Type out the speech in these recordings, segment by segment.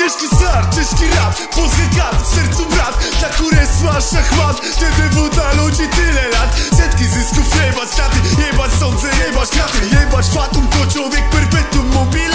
Ciężki start, ciężki rap Polski kat, w sercu brat. Dla smash szachmat TDW dla ludzi tyle lat. Setki zysków, jebać straty Jebać sądzę, jebać kraty Jebać fatum, to człowiek perpetuum mobile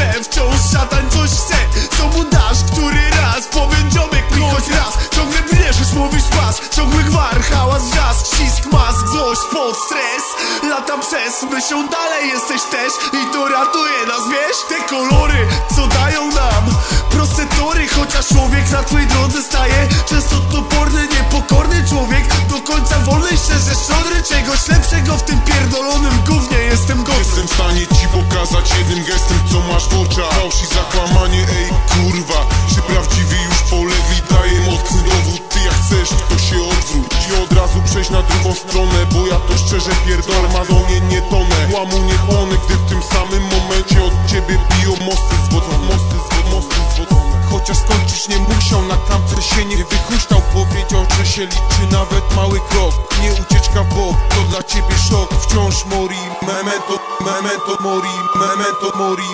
Że wciąż szatan coś chce. Co mu dasz, który raz? Powiem dziomek mi choć raz. Ciągle bierzesz, mówisz pas. Ciągły gwar, hałas, wrzask Ścisk, mask, złość, pod stres. Latam przez myślą dalej jesteś też. I to ratuje nas, wiesz? Te kolory, co dają nam Proste tory, chociaż człowiek na twojej drodze staje. Często toporny, niepokorny człowiek. Do końca wolny, szczerze szczodry. Czegoś lepszego w tym pierdolonym gównie Jestem gotów. Jestem w stanie ci pokazać jednym gestem co masz w oczach? Fałsz i zakłamanie, ej kurwa. Czy prawdziwi już polegli? Daję mocny dowód Ty jak chcesz, to się odwróć. I od razu przejść na drugą stronę Bo ja to szczerze pierdolę. Mazonie nie tonę. Łamu nie Gdy w tym samym momencie od ciebie biją mosty zwodzone Mosty zwodzone, mosty zwodzone Chociaż skończyć nie musiał, na klamce się nie wychuśtał Powiedział, że się liczy nawet mały krok. Nie ucieczka w bok, to dla ciebie szok. Wciąż mori, memento, memento mori, memento mori